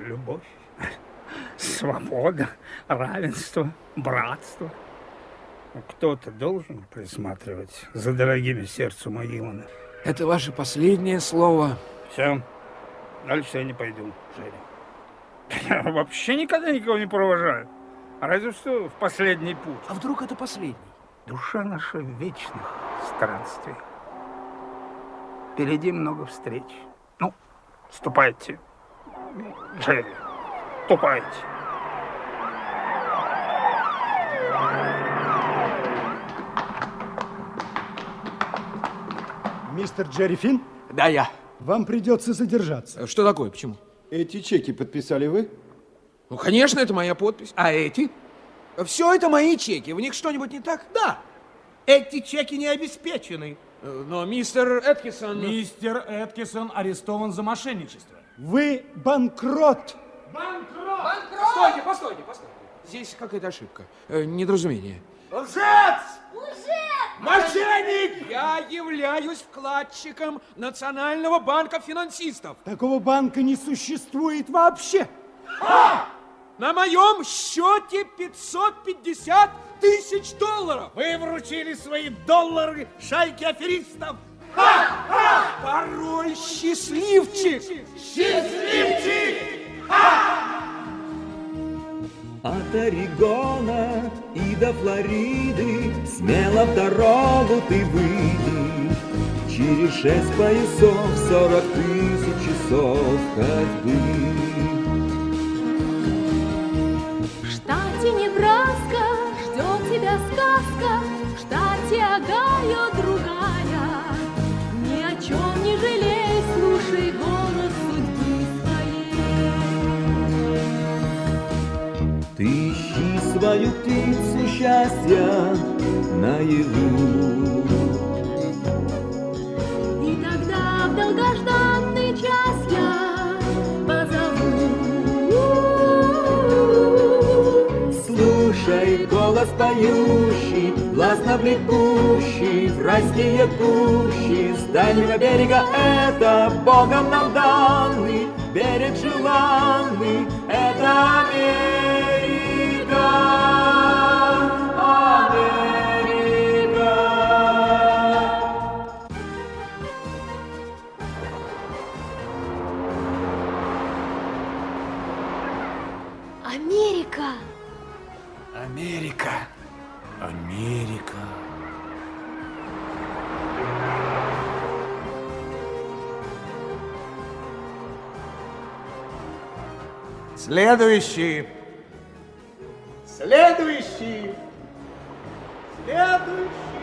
любовь, свобода, равенство, братство. Кто-то должен присматривать за дорогими сердцу могилами. Это ваше последнее слово. Все. Дальше я не пойду, Женя. Я вообще никогда никого не провожаю. Разве что в последний путь. А вдруг это последний? Душа наша в вечных странствиях. Впереди много встреч. Ну, ступайте, Джерри, ступайте. Мистер Джерри Финн, Да, я. вам придется задержаться. Что такое? Почему? Эти чеки подписали вы? Ну, конечно, это моя подпись. А эти? Все это мои чеки. В них что-нибудь не так? Да. Эти чеки не обеспечены. Э, Но мистер Эткисон... Мистер Эткисон арестован за мошенничество. Вы банкрот. Постойте, постойте, постойте. Здесь какая-то ошибка. Э, недоразумение. Лжец! Мошенник! Я являюсь вкладчиком Национального банка финансистов. Такого банка не существует вообще. На моем счете 550 тысяч долларов. Вы вручили свои доллары шайке аферистов. Порой счастливчик. Счастливчик! От Орегона и до Флориды Смело в дорогу ты выйди Через шесть поясов Сорок тысяч часов ходьбы В штате Небраска ждет тебя сказка, в штате Огайо Ты ищи свою птицу счастья наяву И тогда в долгожданный час я позову. Слушай голос поющий, властно влекущий В райские кущи с дальнего берега Это Богом нам данный берег желанный Это Америка, Америка Америка! Америка. Америка. Следующий. Следующий. Следующий.